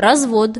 развод.